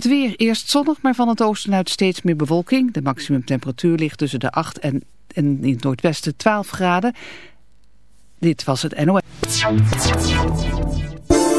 Het weer eerst zonnig, maar van het oosten uit steeds meer bewolking. De maximumtemperatuur ligt tussen de 8 en, in het noordwesten 12 graden. Dit was het NOS.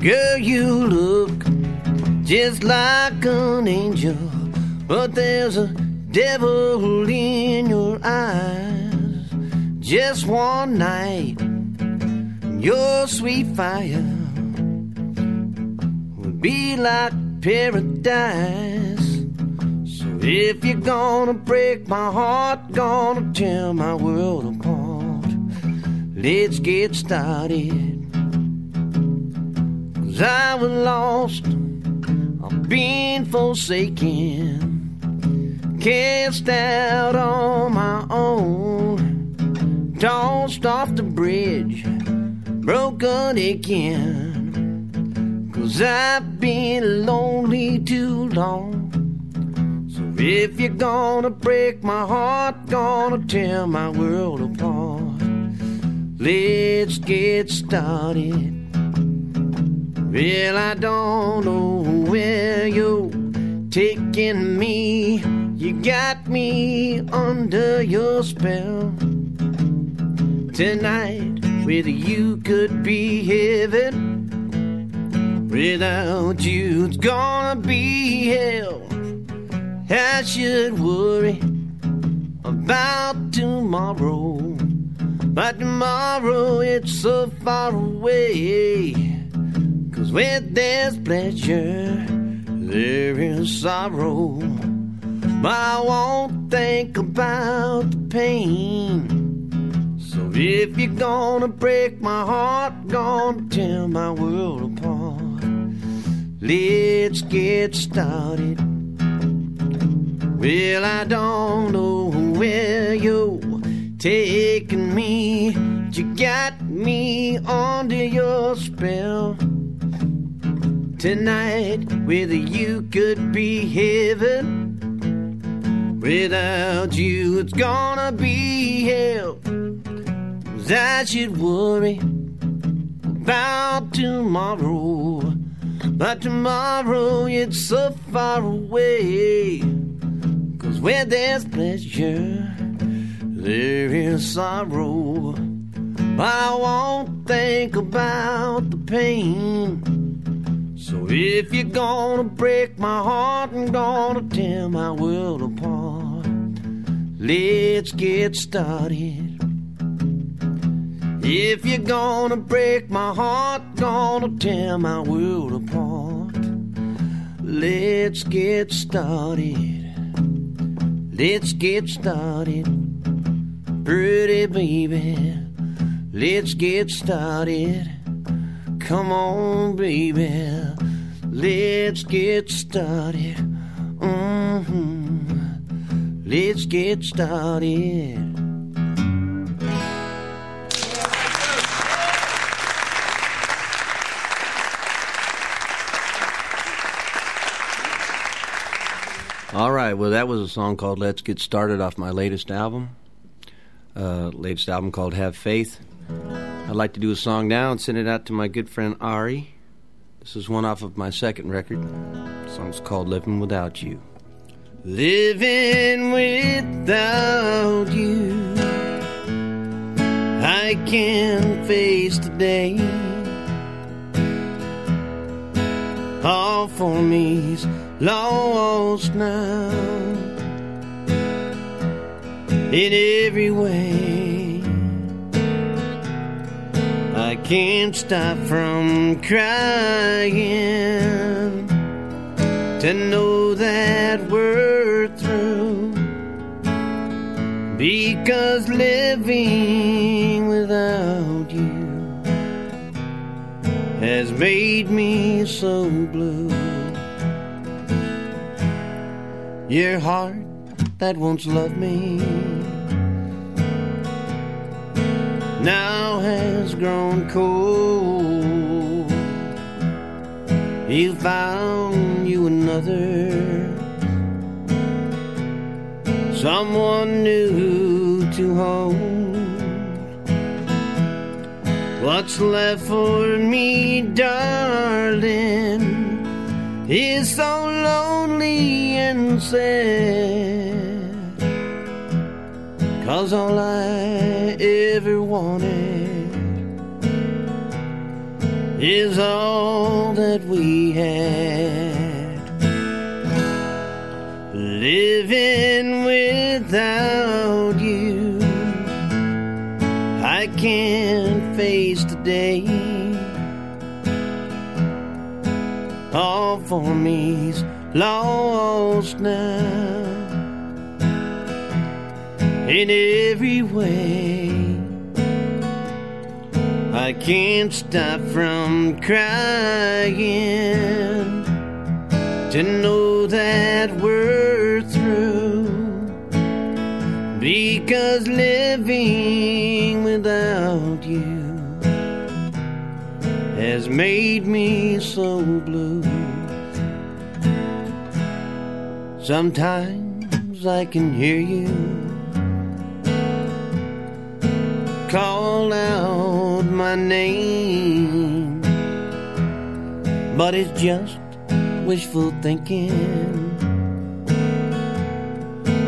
Girl, you look just like an angel, but there's a devil in your eyes. Just one night, your sweet fire would be like paradise. So if you're gonna break my heart, gonna tear my world apart, let's get started. Cause I was lost, I've been forsaken, cast out on my own, tossed off the bridge, broken again. Cause I've been lonely too long. So if you're gonna break my heart, gonna tear my world apart, let's get started. Well, I don't know where you're taking me. You got me under your spell. Tonight, whether you could be heaven Without you, it's gonna be hell. I should worry about tomorrow. But tomorrow, it's so far away. Cause with there's pleasure, there is sorrow. But I won't think about the pain. So if you're gonna break my heart, gonna tear my world apart. Let's get started. Well, I don't know where you're taking me. but You got me under your spell. Tonight, whether you could be heaven. Without you, it's gonna be hell. I should worry about tomorrow. But tomorrow, it's so far away. Cause where there's pleasure, there is sorrow. But I won't think about the pain. So if you're gonna break my heart and gonna tear my world apart, let's get started. If you're gonna break my heart, gonna tear my world apart, let's get started. Let's get started, pretty baby. Let's get started. Come on, baby. Let's get started. hmm Let's get started. All right, well, that was a song called Let's Get Started off my latest album. Uh, latest album called Have Faith. I'd like to do a song now and send it out to my good friend Ari. This is one off of my second record. The song's called Living Without You. Living without you, I can't face today. All for me's lost now in every way. I can't stop from crying to know that we're through. Because living without you has made me so blue. Your heart that once loved me now has grown cold. You found you another, someone new to hold. What's left for me, darling, is so lonely and sad. Cause all I ever wanted is all that we had. Living without you, I can't face today. All for me's lost now in every way. I can't stop from crying to know that we're through. Because living without you has made me so blue. Sometimes I can hear you call out my name. But it's just wishful thinking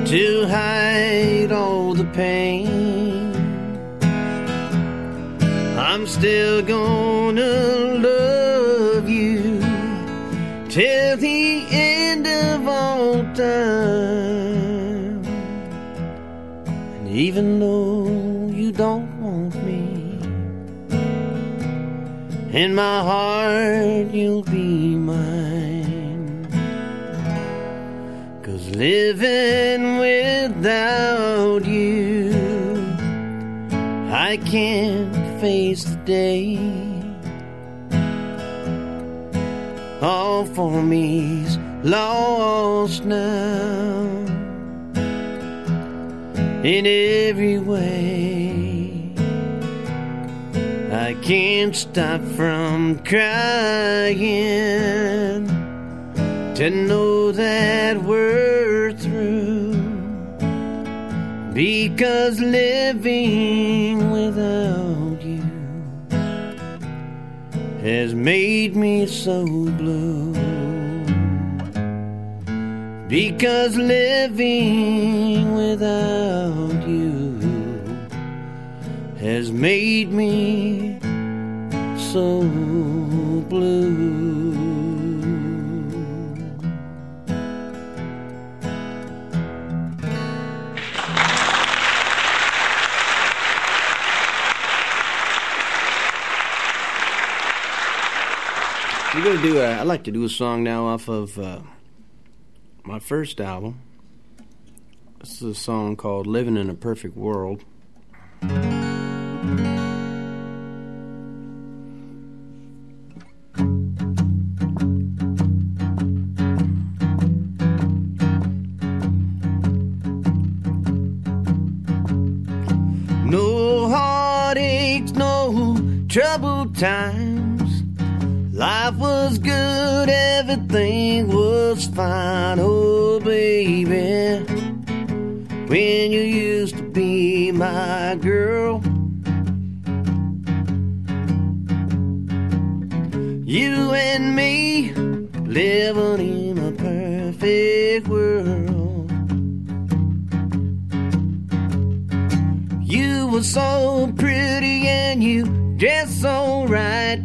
to hide all the pain. I'm still gonna love you till the end of all time. And even though In my heart, you'll be mine. Cause living without you, I can't face the day. All for me's lost now in every way. Can't stop from crying to know that we're through. Because living without you has made me so blue. Because living without you has made me so blue. We're gonna do a. I'd like to do a song now off of uh, my first album. This is a song called "Living in a Perfect World." Times. Life was good, everything was fine, oh baby. When you used to be my you dressed so right.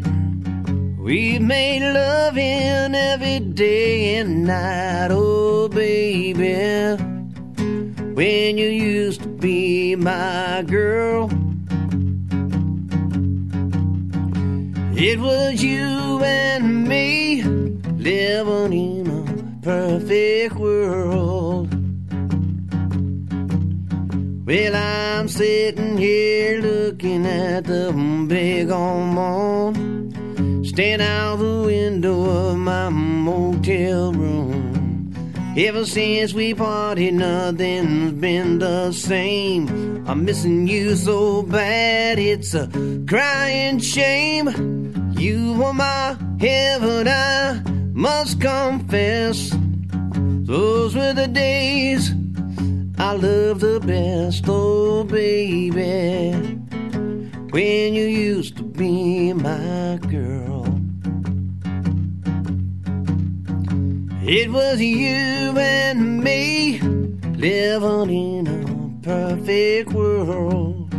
We made love in every day and night, oh baby. When you used to be my girl, it was you and me living in a perfect world. Well, I'm sitting here looking at the big old moon. Stand out the window of my motel room. Ever since we parted, nothing's been the same. I'm missing you so bad, it's a crying shame. You were my heaven, I must confess. Those were the days I love the best, oh baby. When you used to be my girl. It was you and me living in a perfect world.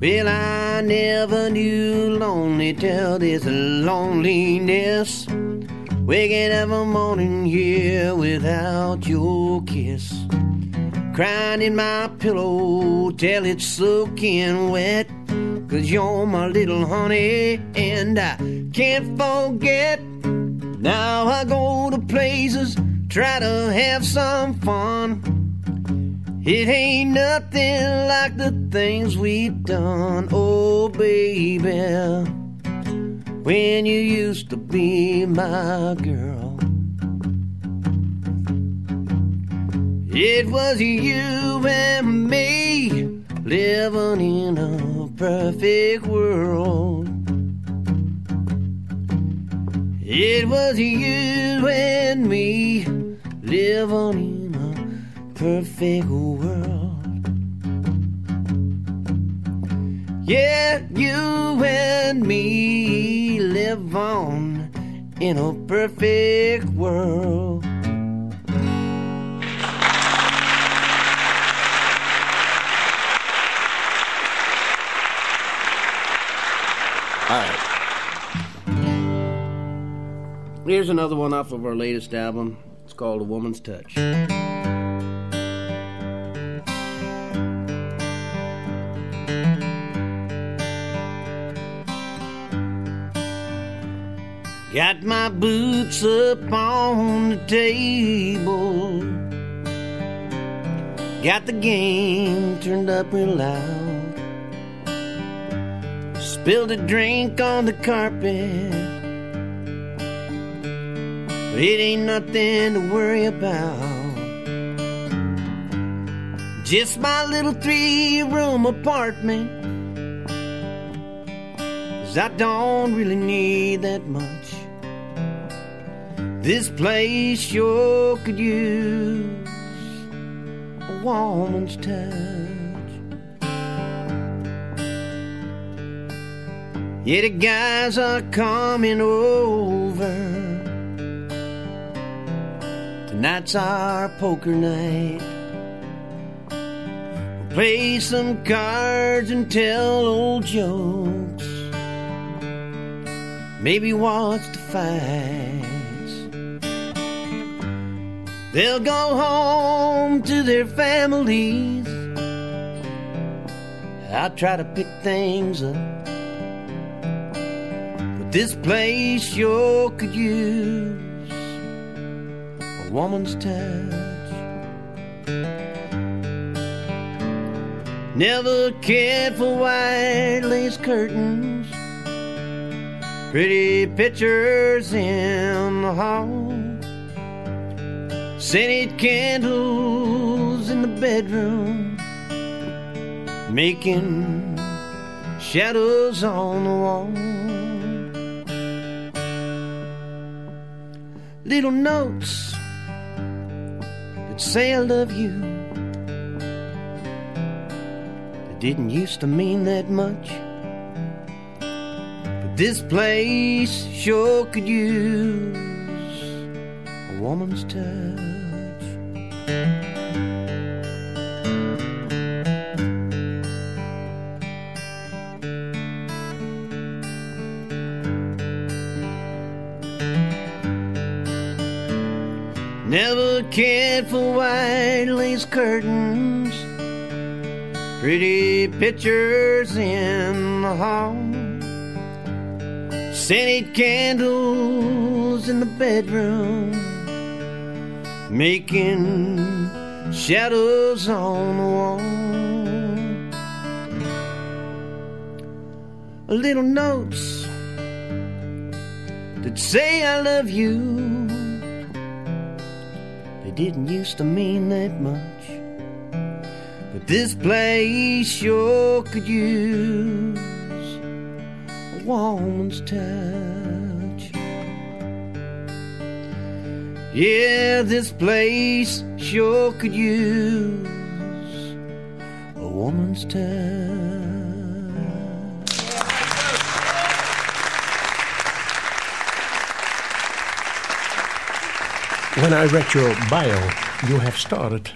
Well, I never knew lonely till this loneliness. Waking every morning here without your kiss. Crying in my pillow till it's soaking wet. Cause you're my little honey and I can't forget. Now I go to places, try to have some fun. It ain't nothing like the things we've done, oh baby when you used to be my girl. It was you and me living in a perfect world. It was you and me living in a perfect world. Yeah, you and me live on in a perfect world. All right. Here's another one off of our latest album. It's called A Woman's Touch. Got my boots up on the table. Got the game turned up real loud. Spilled a drink on the carpet. But it ain't nothing to worry about. Just my little three room apartment. 'Cause I don't really need that much. This place sure could use a woman's touch. Yeah, the guys are coming over. Tonight's our poker night. We'll play some cards and tell old jokes. Maybe watch the fights. They'll go home to their families. I'll try to pick things up. This place sure could use a woman's touch. Never cared for white lace curtains, pretty pictures in the hall, scented candles in the bedroom, making shadows on the wall. Little notes that say I love you. It didn't used to mean that much. But this place sure could use a woman's touch. For white lace curtains, pretty pictures in the hall, scented candles in the bedroom, making shadows on the wall. Little notes that say I love you didn't used to mean that much. But this place sure could use a woman's touch. Yeah, this place sure could use a woman's touch. When I read your bio, you have started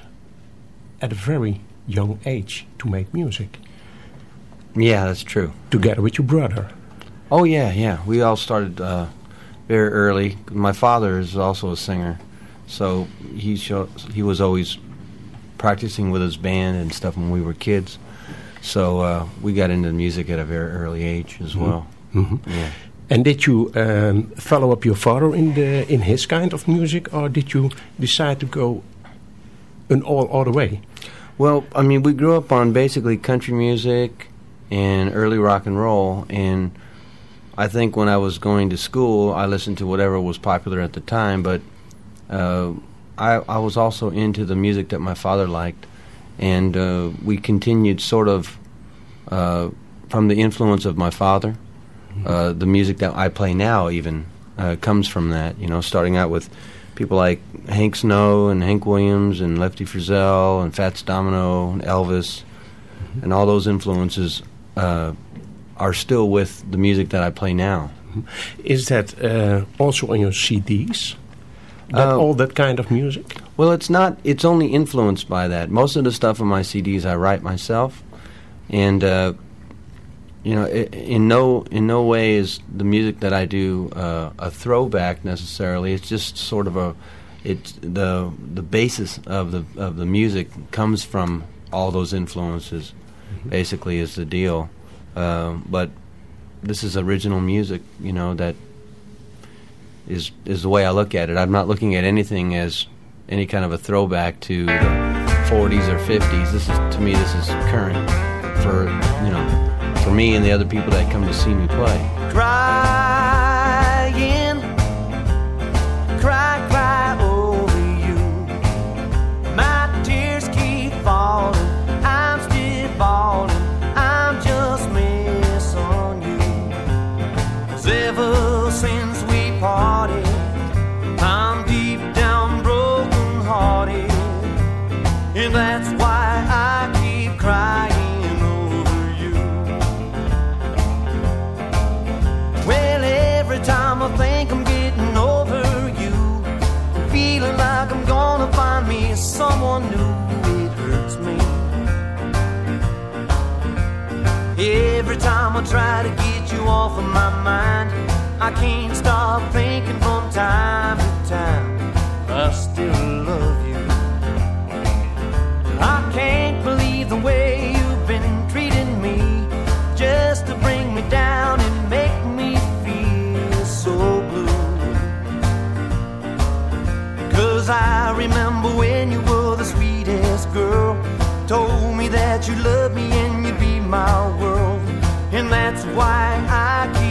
at a very young age to make music, Yeah, that's true. together with your brother. Oh yeah, yeah. We all started uh, very early. My father is also a singer, so he show, he was always practicing with his band and stuff when we were kids. So uh, we got into music at a very early age as well. Mhm. Yeah. And did you um, follow up your father in the in his kind of music, or did you decide to go an all other way? Well, I mean, we grew up on basically country music and early rock and roll, and I think when I was going to school, I listened to whatever was popular at the time. But uh, I, I was also into the music that my father liked, and uh, we continued sort of uh, from the influence of my father. Uh, the music that I play now even uh, comes from that. You know, starting out with people like Hank Snow and Hank Williams and Lefty Frizzell and Fats Domino and Elvis, and all those influences uh, are still with the music that I play now. Is that uh, also on your CDs? That, Uh, all that kind of music? Well, it's not. It's only influenced by that. Most of the stuff on my CDs I write myself, and uh, you know, i in no in no way is the music that I do uh, a throwback necessarily. It's just sort of a. It's the the basis of the of the music comes from all those influences. Basically, is the deal. Um, but this is original music, you know that is is the way I look at it. I'm not looking at anything as any kind of a throwback to the 40s or 50s. This is to me this is current for you know for me and the other people that come to see me play. crying, Try to get you off of my mind, I can't stop thinking from time to time. I still love you. I can't believe the way you've been treating me just to bring me down and make me feel so blue. Cause I remember when you were the sweetest girl, told me that you loved me and you'd be my. And that's why I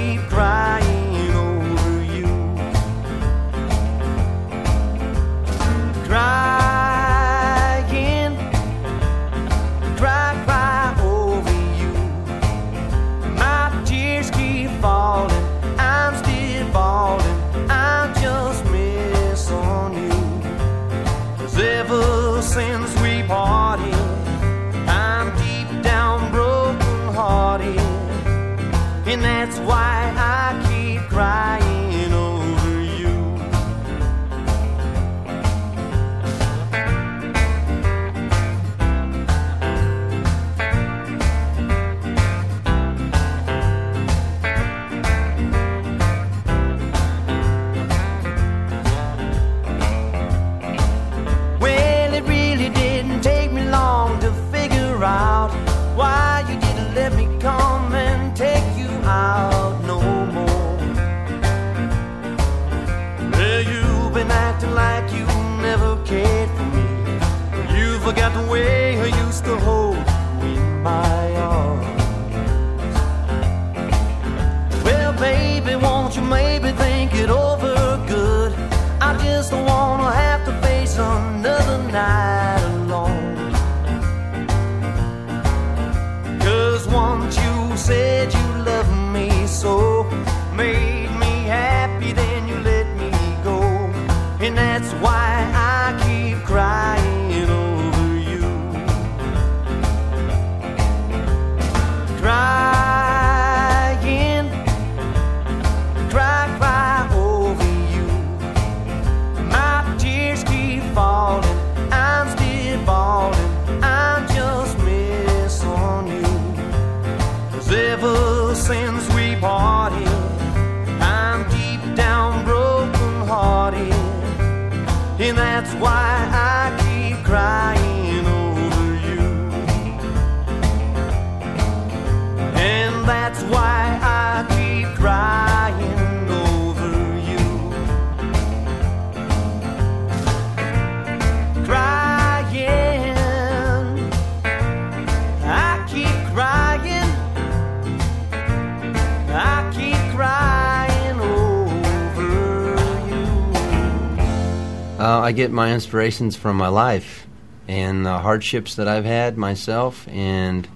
I get my inspirations from my life and the hardships that I've had myself, and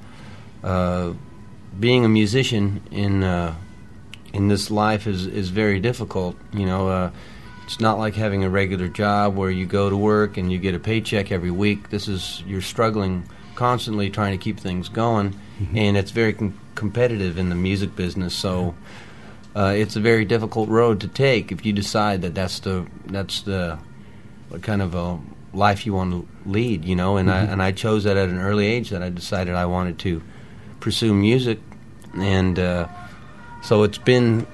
uh, being a musician in uh, in this life is is very difficult. You know, uh, it's not like having a regular job where you go to work and you get a paycheck every week. This is you're struggling constantly trying to keep things going, and it's very com- competitive in the music business. So. Uh, it's a very difficult road to take if you decide that that's the that's the kind of a life you want to lead, you know. And I and I chose that at an early age that I decided I wanted to pursue music, and uh, so it's been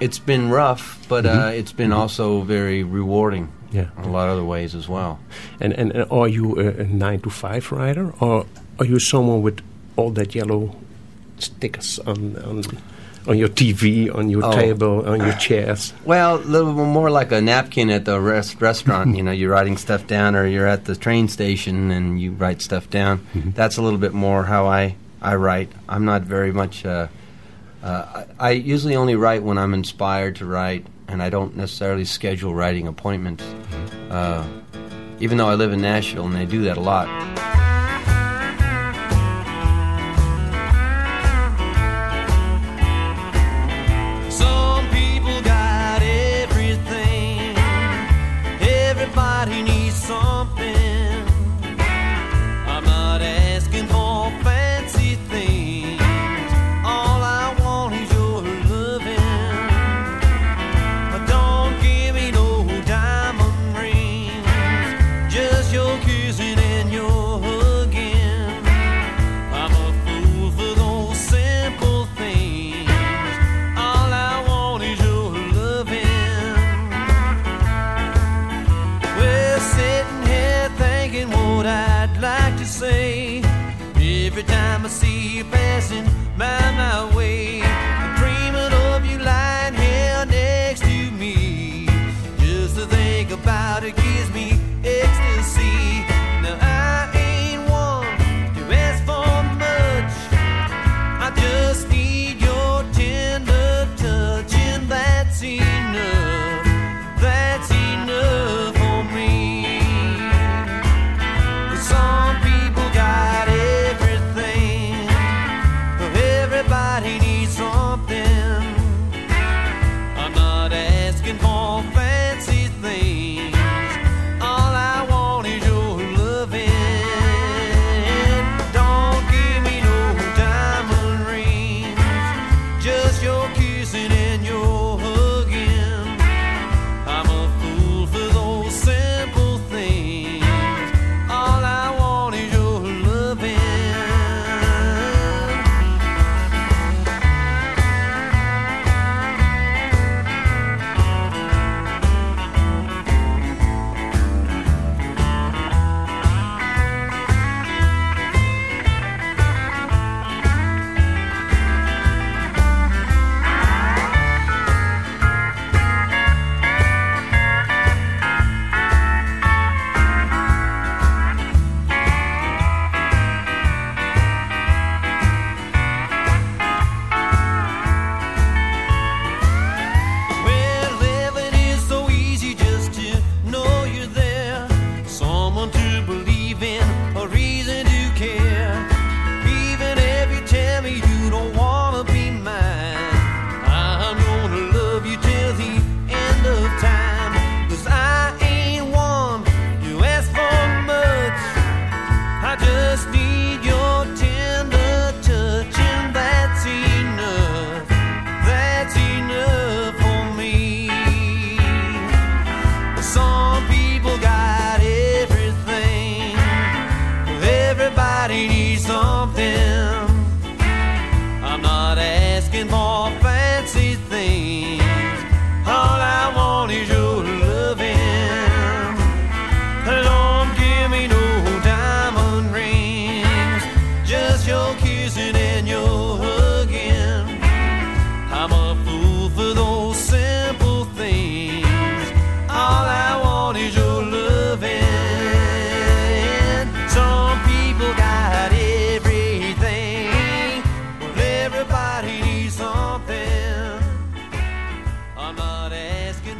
it's been rough, but uh, it's been also very rewarding. Yeah. in a lot of other ways as well. And, and, and are you a, a nine to five rider, or are you someone with all that yellow stickers on? on on your TV, on your Oh. table, on your chairs? Well, a little more like a napkin at the rest- restaurant. you know, you're writing stuff down, or you're at the train station and you write stuff down. That's a little bit more how I I write. I'm not very much. Uh, uh, I, I usually only write when I'm inspired to write, and I don't necessarily schedule writing appointments. Uh, even though I live in Nashville and they do that a lot. Everybody Every time I see you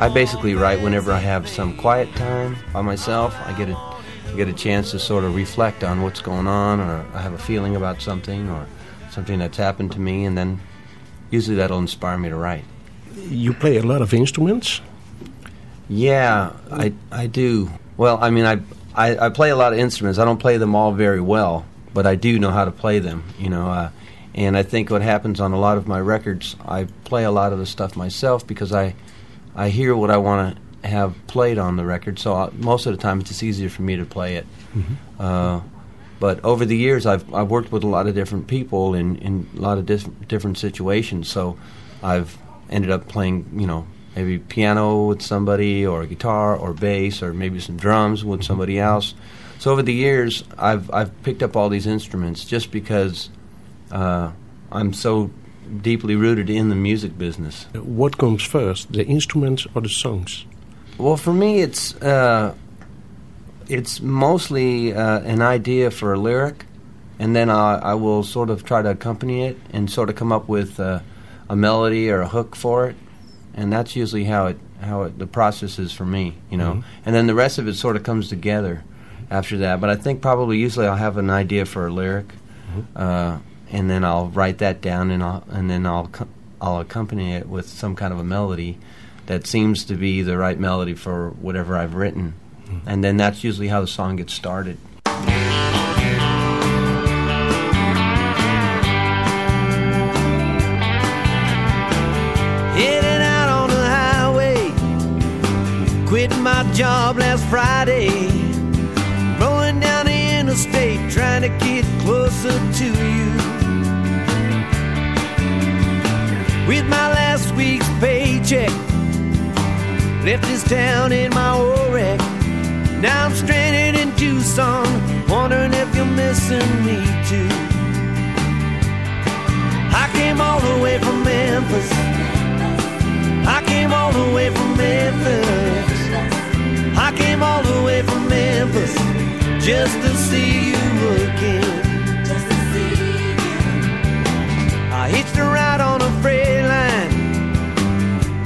I basically write whenever I have some quiet time by myself. I get a I get a chance to sort of reflect on what's going on, or I have a feeling about something, or something that's happened to me, and then usually that'll inspire me to write. You play a lot of instruments. Yeah, I I do. Well, I mean, I, I I play a lot of instruments. I don't play them all very well, but I do know how to play them. You know, uh, and I think what happens on a lot of my records, I play a lot of the stuff myself because I I hear what I want to have played on the record. So I, most of the time, it's just easier for me to play it. Uh, but over the years, I've I've worked with a lot of different people in, in a lot of dis- different situations. So I've ended up playing, you know, maybe piano with somebody, or guitar, or bass, or maybe some drums with somebody else. So over the years, I've I've picked up all these instruments just because uh, I'm so deeply rooted in the music business. What comes first, the instruments or the songs? Well, for me, it's uh, it's mostly uh, an idea for a lyric, and then I, I will sort of try to accompany it and sort of come up with uh, a melody or a hook for it, and that's usually how it how it, the process is for me, you know. Mhm. And then the rest of it sort of comes together after that. But I think probably usually I'll have an idea for a lyric, uh, and then I'll write that down, and I'll and then I'll I'll accompany it with some kind of a melody that seems to be the right melody for whatever I've written, hmm. and then that's usually how the song gets started. Heading out on the highway. Quit my job last Friday. Rolling down the interstate, trying to get closer to you. Left this town in my old wreck. Now I'm stranded in Tucson, wondering if you're missing me too. I came all the way from Memphis. I came all the way from Memphis. I came all the way from Memphis just to see you again. I hitched a ride on a freight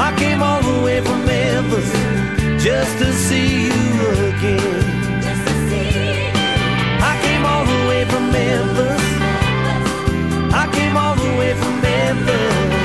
I came all the way from Memphis just to see you again. I came all the way from Memphis. I came all the way from Memphis.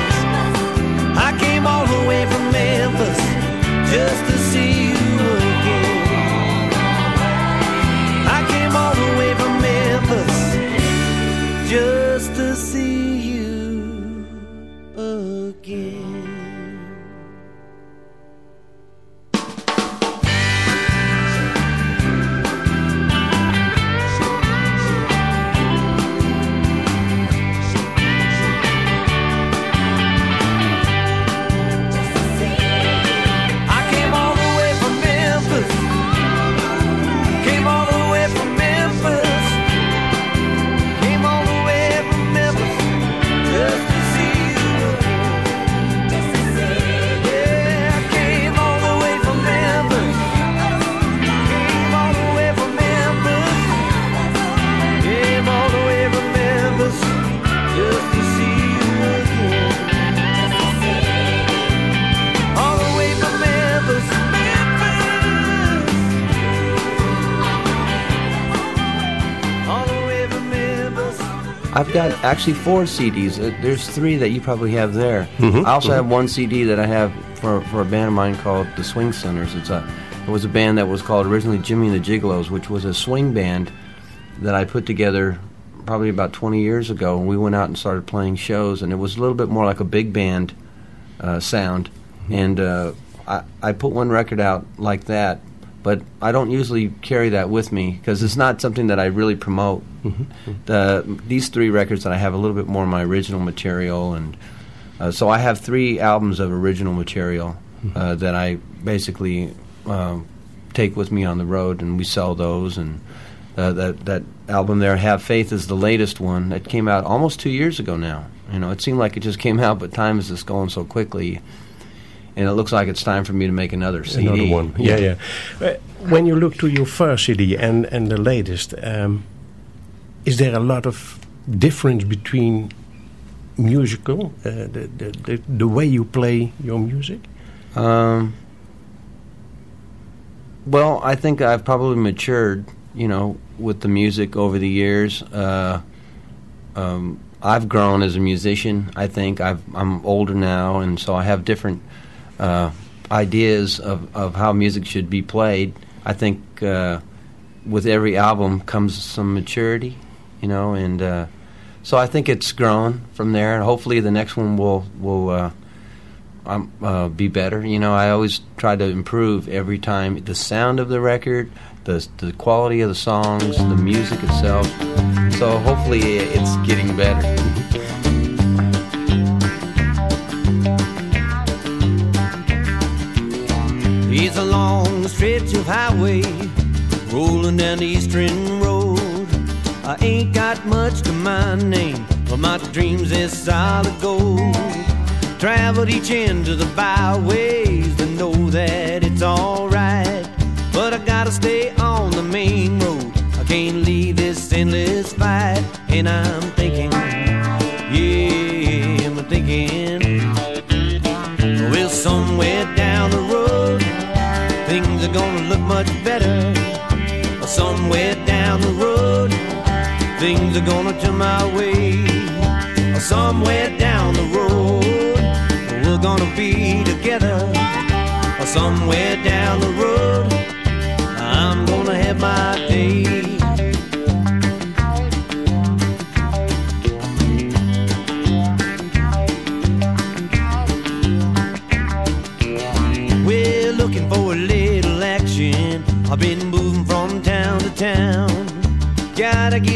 Got actually four CDs. Uh, There's three that you probably have there. Mhm, I also mhm. have one CD that I have for, for a band of mine called the Swing Centers. It's a it was a band that was called originally Jimmy and the Gigolos, which was a swing band that I put together probably about 20 years ago, and we went out and started playing shows, and it was a little bit more like a big band uh, sound. And uh, I, I put one record out like that, but I don't usually carry that with me because it's not something that I really promote. The, these three records that I have a little bit more of my original material, and uh, so I have three albums of original material uh, that I basically um, take with me on the road, and we sell those. And uh, that that album there, "Have Faith," is the latest one that came out almost two years ago now. You know, it seemed like it just came out, but time is just going so quickly, and it looks like it's time for me to make another CD. Another one. Yeah, yeah. When you look to your first CD and, and the latest, um, is there a lot of difference between musical, uh, the, the, the, the way you play your music? Um, well, I think I've probably matured, you know, with the music over the years. Uh, um, I've grown as a musician. I think I've, I'm older now, and so I have different uh, ideas of, of how music should be played. I think uh, with every album comes some maturity, you know, and uh, so I think it's grown from there. And hopefully, the next one will will uh, um, uh, be better. You know, I always try to improve every time the sound of the record, the the quality of the songs, the music itself. So hopefully, it's getting better. It's a long stretch of highway rolling down the eastern road. I ain't got much to my name, but my dreams is solid gold. Traveled each end of the byways to know that it's alright. But I gotta stay on the main road. I can't leave this endless fight. And I'm thinking, yeah, I'm thinking. Well, somewhere down the road, gonna look much better. Somewhere down the road, things are gonna turn my way. Somewhere down the road, we're gonna be together. Somewhere down the road, I'm gonna have my day.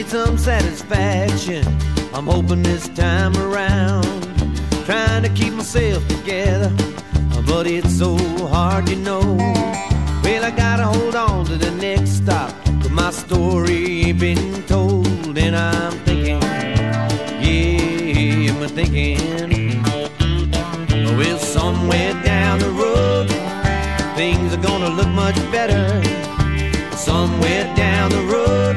Some satisfaction. I'm hoping this time around. Trying to keep myself together, uh, but it's so hard, you know. Well, I gotta hold on to the next stop. But my story ain't been told, and I'm thinking, yeah, I'm thinking. Well, somewhere down the road, things are gonna look much better. Somewhere down the road,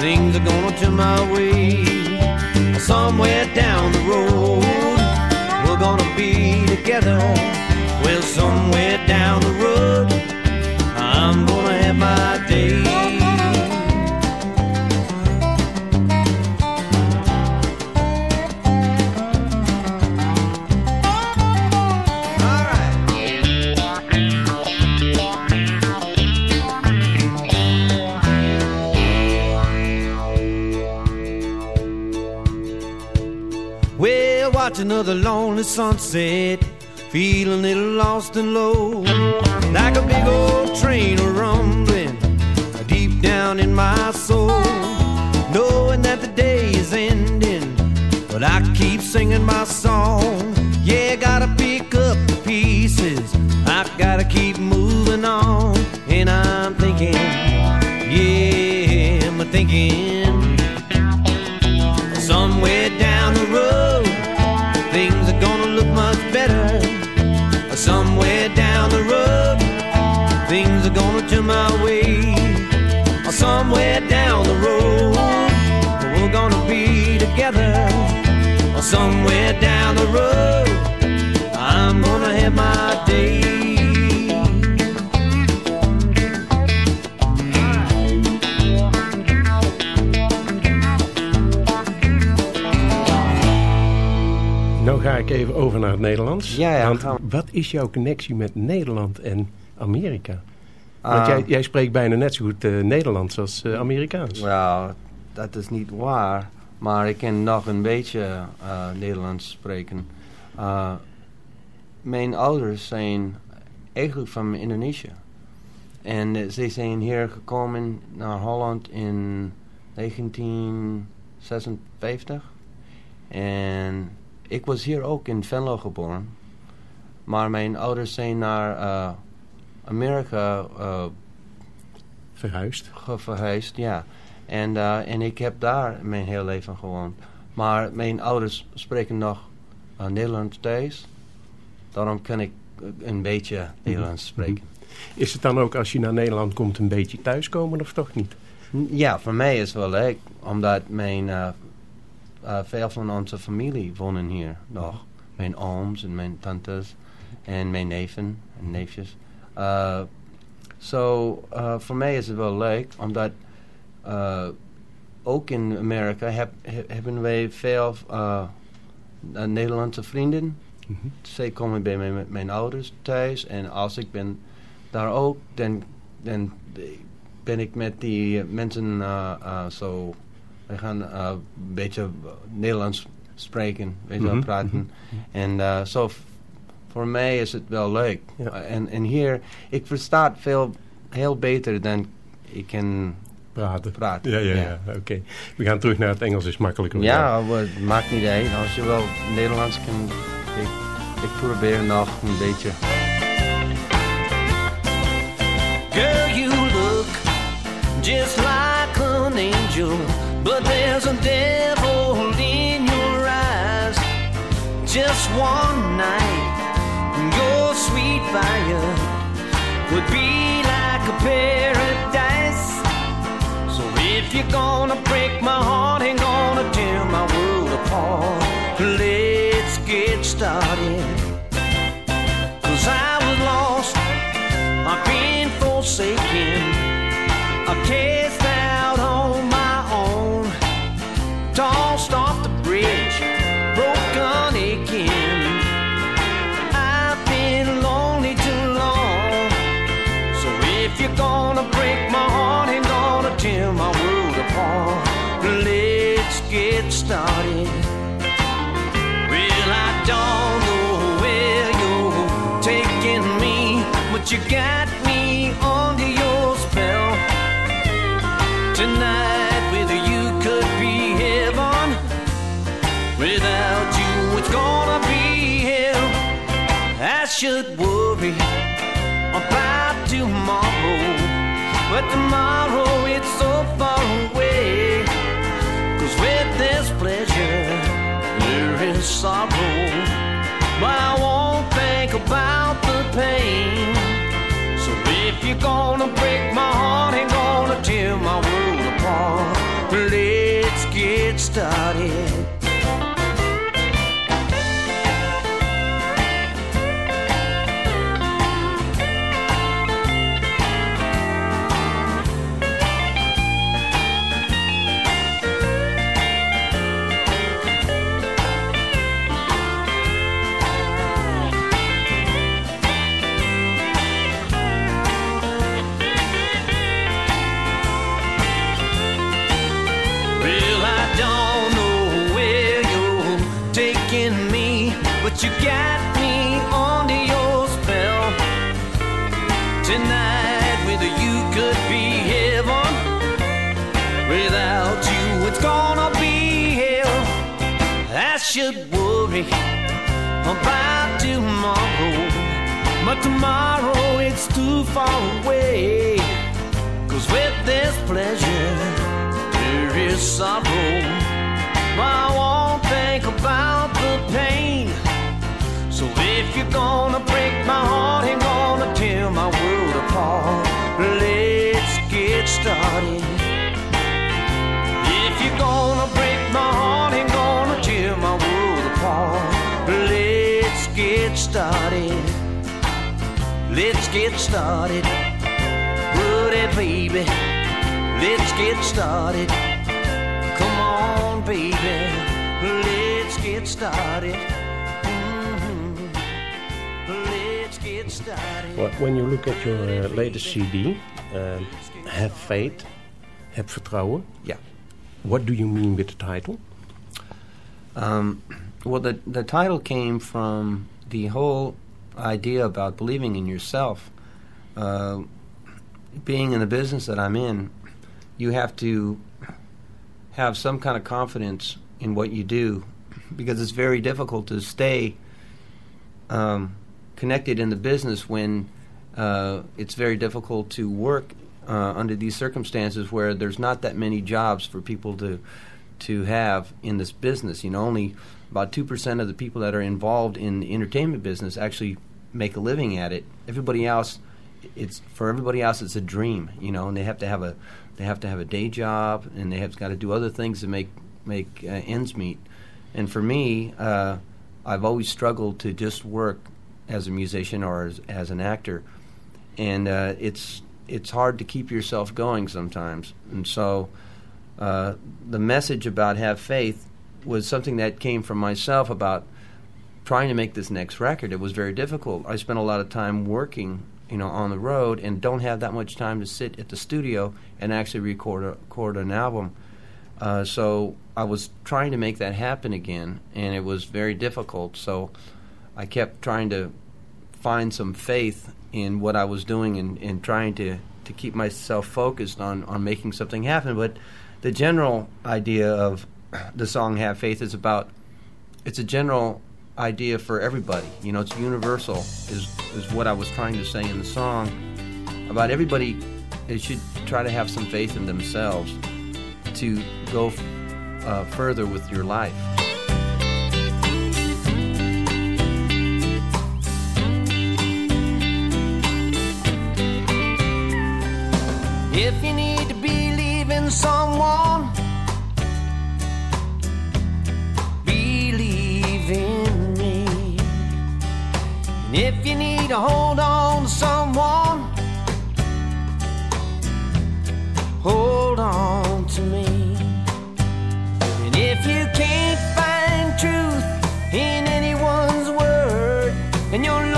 things are gonna turn my way. Somewhere down the road, we're gonna be together. Well, somewhere down the road, I'm gonna have my day. Another lonely sunset, feeling a little lost and low, like a big old train rumbling deep down in my soul, knowing that the day is ending, but I keep singing my song. Yeah, gotta pick up the pieces, I gotta keep moving on, and I'm thinking, yeah, I'm thinking. Together. Somewhere down the road, I'm gonna have my day. Nou ga ik even over naar het Nederlands. Ja, ja, Want wat is jouw connectie met Nederland en Amerika? Want Ah. jij, jij spreekt bijna net zo goed eh, Nederlands als eh, Amerikaans. Well, dat is niet waar. Maar ik kan nog een beetje eh, Nederlands spreken. Uh, mijn ouders zijn eigenlijk van Indonesië. En uh, ze zijn hier gekomen naar Holland in 1956. En ik was hier ook in Venlo geboren. Maar mijn ouders zijn naar uh, Amerika verhuisd. verhuisd, ja. En, uh, en ik heb daar mijn hele leven gewoond. Maar mijn ouders spreken nog Nederlands thuis. Daarom kan ik een beetje Nederlands spreken. Is het dan ook als je naar Nederland komt een beetje thuiskomen of toch niet? Ja, voor mij is het wel leuk. Omdat mijn, uh, uh, veel van onze familie wonen hier nog. Mijn ooms en mijn tantes en mijn neven en neefjes. Uh, so, voor mij is het wel leuk. Omdat ook in Amerika heb, hebben wij veel Nederlandse vrienden. Mm -hmm. Zij komen bij mij met mijn ouders thuis. En als ik ben daar ook, dan, dan ben ik met die mensen uh, uh, zo... We gaan uh, een beetje Nederlands spreken, weet je wel, Mhm, praten. mhm. En uh, zo, voor mij is het wel leuk. Ja. Uh, en, en hier, ik versta veel, heel beter dan ik kan Praten. praten. Ja, ja, Ja. ja. Oké. We gaan terug naar het Engels, is makkelijker. Ja, maar het maakt niet uit. Als je wel Nederlands kan... Ik, ik probeer nog een beetje... Girl, you look just like an angel, but there's a devil in your eyes. Just one night, and your sweet fire would be like a paradise. If you're gonna break my heart and gonna tear my world apart, let's get started. Cause I was lost I've been forsaken. I cast get started. Tomorrow it's too far away. Cause with this pleasure, there is sorrow. But I won't think about the pain. So if you're gonna break my heart and gonna tear my world apart, let's get started. If you're gonna break my heart and gonna tear my world apart, let's get started. Let's get started. Woody, baby, let's get started. Come on, baby, let's get started. Mhm. Let's get started. Well, When you look at your uh, latest CD, um, Have Faith, Heb Vertrouwen. Yeah. what do you mean with the title? Um, well, the the title came from the whole idea about believing in yourself. Uh, being in the business that I'm in, you have to have some kind of confidence in what you do because it's very difficult to stay um, connected in the business when uh, it's very difficult to work uh, under these circumstances where there's not that many jobs for people to to have in this business. You know, only about two percent of the people that are involved in the entertainment business actually make a living at it. Everybody else, it's for everybody else, it's a dream. You know, and they have to have a they have to have a day job and they have got to do other things to make make uh, ends meet. And for me, uh, I've always struggled to just work as a musician or as, as an actor, and uh, it's it's hard to keep yourself going sometimes. And so, uh, the message about have faith was something that came from myself about trying to make this next record. It was very difficult. I spent a lot of time working, you know, on the road, and don't have that much time to sit at the studio and actually record a, record an album. Uh, so I was trying to make that happen again, and it was very difficult. So I kept trying to find some faith in what I was doing and, and trying to, to keep myself focused on, on making something happen. But the general idea of the song "Have Faith" is about it's a general idea for everybody. You know, it's universal. Is is what I was trying to say in the song about everybody. They should try to have some faith in themselves to go uh, further with your life. If you need to believe in someone, need to hold on to someone, hold on to me. And if you can't find truth in anyone's word, and your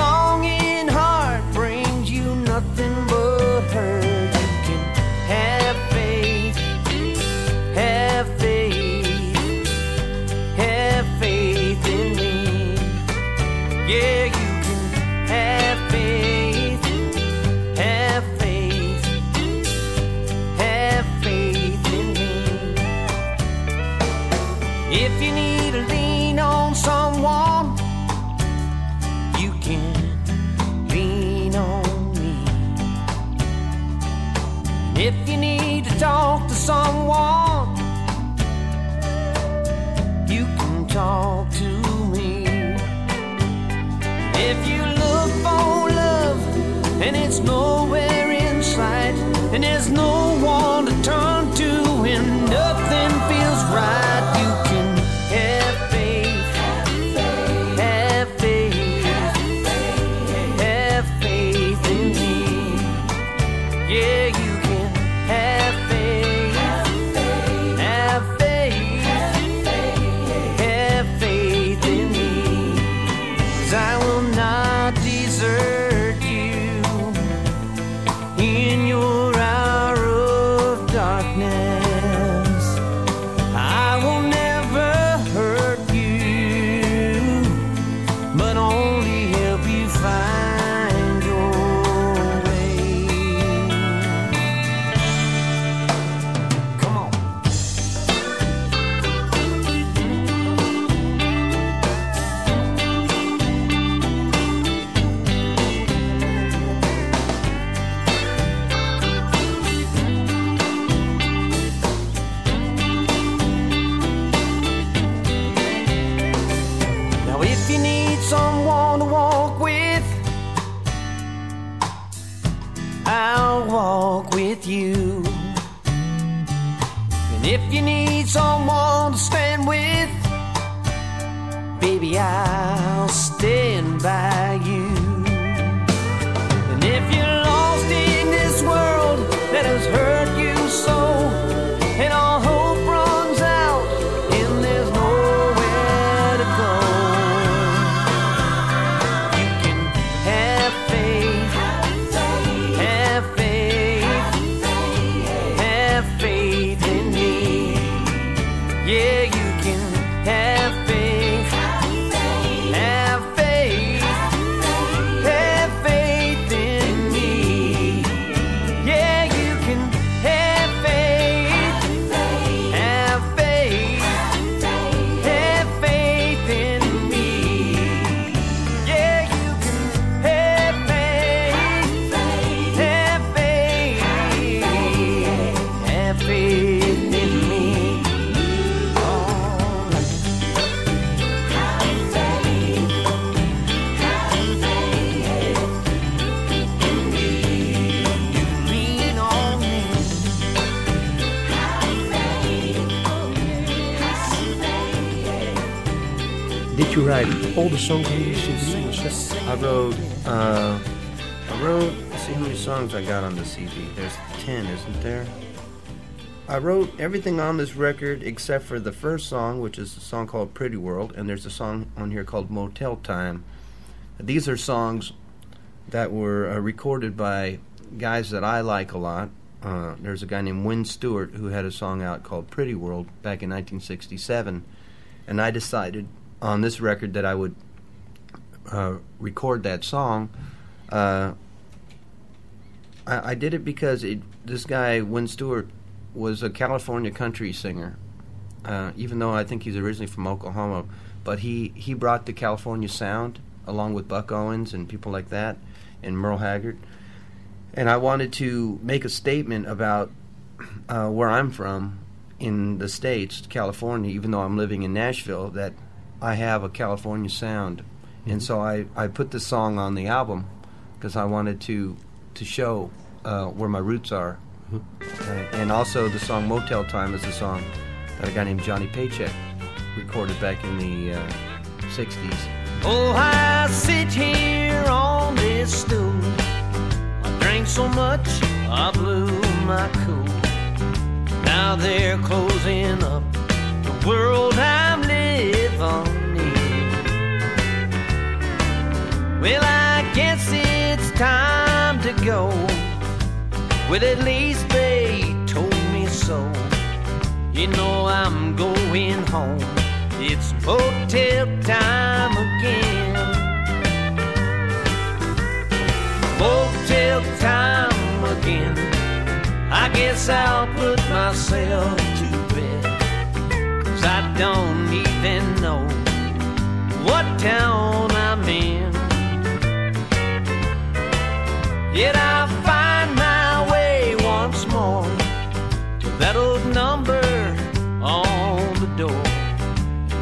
it's nowhere in sight, and there's no one to turn to, when nothing feels right, you can have faith, have faith, have faith in me. Yeah, you can have faith, have faith, have faith in me. 'Cause I will not Did you write all the songs on the CD? I wrote, uh, I wrote, let's see how many songs I got on the CD. There's 10, isn't there? I wrote everything on this record except for the first song, which is a song called Pretty World, and there's a song on here called Motel Time. These are songs that were uh, recorded by guys that I like a lot. Uh, there's a guy named Wynn Stewart who had a song out called Pretty World back in 1967, and I decided on this record that I would uh, record that song. Uh, I, I did it because it, this guy Wynn Stewart was a California country singer, uh, even though I think he's originally from Oklahoma. But he, he brought the California sound along with Buck Owens and people like that, and Merle Haggard. And I wanted to make a statement about uh, where I'm from in the States, California, even though I'm living in Nashville, that I have a California sound. And so I, I put this song on the album because I wanted to, to show uh, where my roots are. Uh, and also, the song Motel Time is a song that a guy named Johnny Paycheck recorded back in the uh, 60s. Oh, I sit here on this stool. I drank so much, I blew my cool. Now they're closing up the world I'm living in. Well, I guess it's time to go. Well, at least they told me so. You know I'm going home. It's motel time again. Motel time again. I guess I'll put myself. Cause I don't even know what town I'm in. Yet I find my way once more to that old number on the door.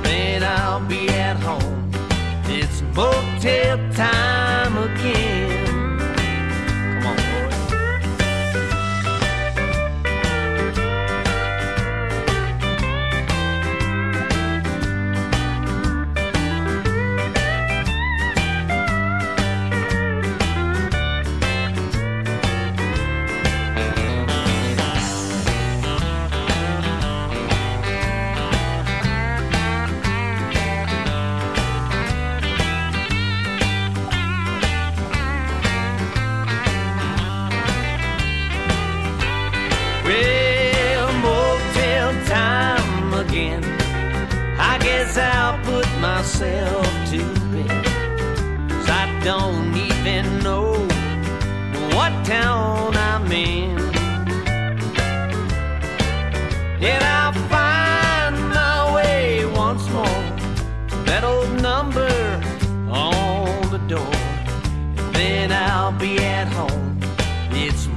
Then I'll be at home. It's motel time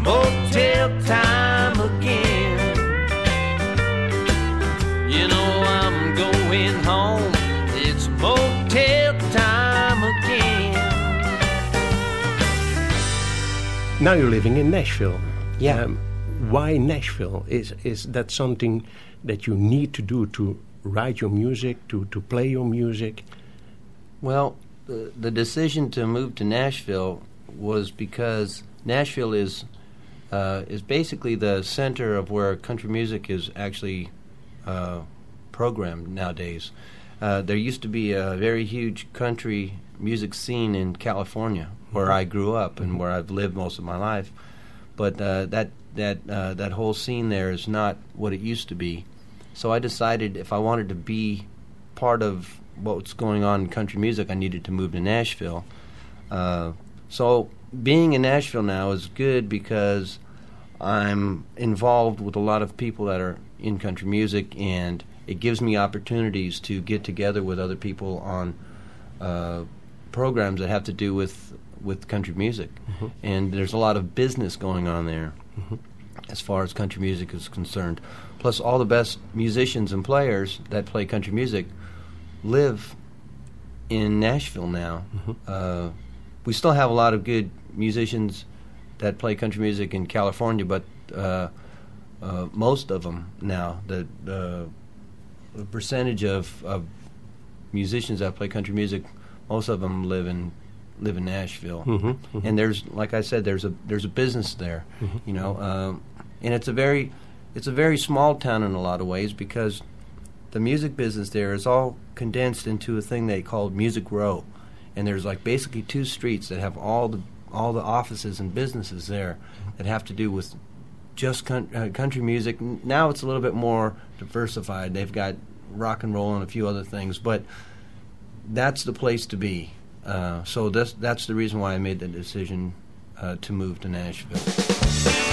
motel time again. You know I'm going home. It's motel time again. Now you're living in Nashville. Yeah. Um, why Nashville? Is is that something that you need to do to write your music, to, to play your music? Well, the, the decision to move to Nashville was because Nashville is uh, is basically the center of where country music is actually uh, programmed nowadays. Uh, there used to be a very huge country music scene in California, where I grew up and where I've lived most of my life. But uh, that that uh, that whole scene there is not what it used to be. So I decided if I wanted to be part of what's going on in country music, I needed to move to Nashville. Uh, so being in Nashville now is good because I'm involved with a lot of people that are in country music, and it gives me opportunities to get together with other people on uh, programs that have to do with with country music. And there's a lot of business going on there as far as country music is concerned. Plus, all the best musicians and players that play country music live in Nashville now. Uh, we still have a lot of good musicians that play country music in California, but uh, uh, most of them now, the, the the percentage of, of musicians that play country music, most of them live in live in Nashville, Mhm, mhm. and there's like I said, there's a there's a business there, you know, um, and it's a very it's a very small town in a lot of ways because the music business there is all condensed into a thing they called Music Row, and there's like basically two streets that have all the all the offices and businesses there that have to do with just coun- uh, country music. Now it's a little bit more diversified. They've got rock and roll and a few other things, but that's the place to be. Uh, so that's that's the reason why I made the decision uh, to move to Nashville.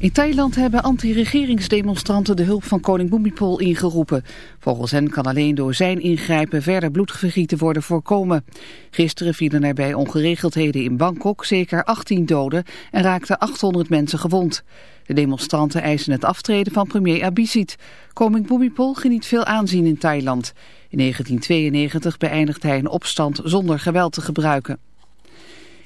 In Thailand hebben anti-regeringsdemonstranten de hulp van koning Bhumipol ingeroepen. Volgens hen kan alleen door zijn ingrijpen verder bloedvergieten worden voorkomen. Gisteren vielen er bij ongeregeldheden in Bangkok zeker 18 doden en raakten 800 mensen gewond. De demonstranten eisen het aftreden van premier Abhisit. Koning Bhumipol geniet veel aanzien in Thailand. In 1992 beëindigde hij een opstand zonder geweld te gebruiken.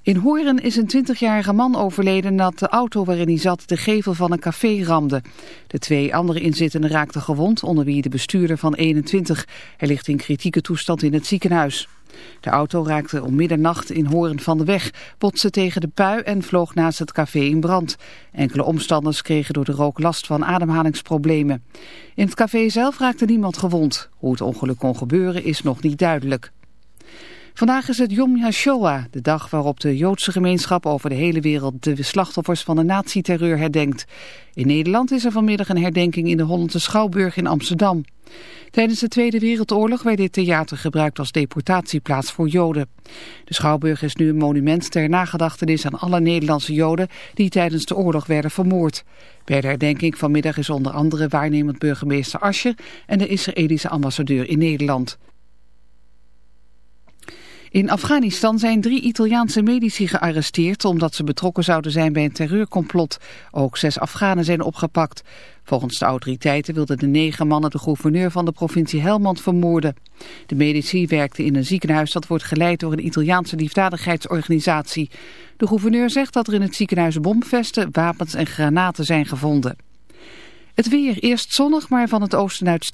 In Hoorn is een 20-jarige man overleden nadat de auto waarin hij zat de gevel van een café ramde. De twee andere inzittenden raakten gewond, onder wie de bestuurder van 21. Hij ligt in kritieke toestand in het ziekenhuis. De auto raakte om middernacht in Hoorn van de weg, botste tegen de pui en vloog naast het café in brand. Enkele omstanders kregen door de rook last van ademhalingsproblemen. In het café zelf raakte niemand gewond. Hoe het ongeluk kon gebeuren is nog niet duidelijk. Vandaag is het Yom HaShoah, de dag waarop de Joodse gemeenschap over de hele wereld de slachtoffers van de nazi-terreur herdenkt. In Nederland is er vanmiddag een herdenking in de Hollandse Schouwburg in Amsterdam. Tijdens de Tweede Wereldoorlog werd dit theater gebruikt als deportatieplaats voor Joden. De Schouwburg is nu een monument ter nagedachtenis aan alle Nederlandse Joden die tijdens de oorlog werden vermoord. Bij de herdenking vanmiddag is onder andere waarnemend burgemeester Ascher en de Israëlische ambassadeur in Nederland. In Afghanistan zijn drie Italiaanse medici gearresteerd omdat ze betrokken zouden zijn bij een terreurcomplot. Ook zes Afghanen zijn opgepakt. Volgens de autoriteiten wilden de negen mannen de gouverneur van de provincie Helmand vermoorden. De medici werkten in een ziekenhuis dat wordt geleid door een Italiaanse liefdadigheidsorganisatie. De gouverneur zegt dat er in het ziekenhuis bomvesten, wapens en granaten zijn gevonden. Het weer eerst zonnig, maar van het oosten uit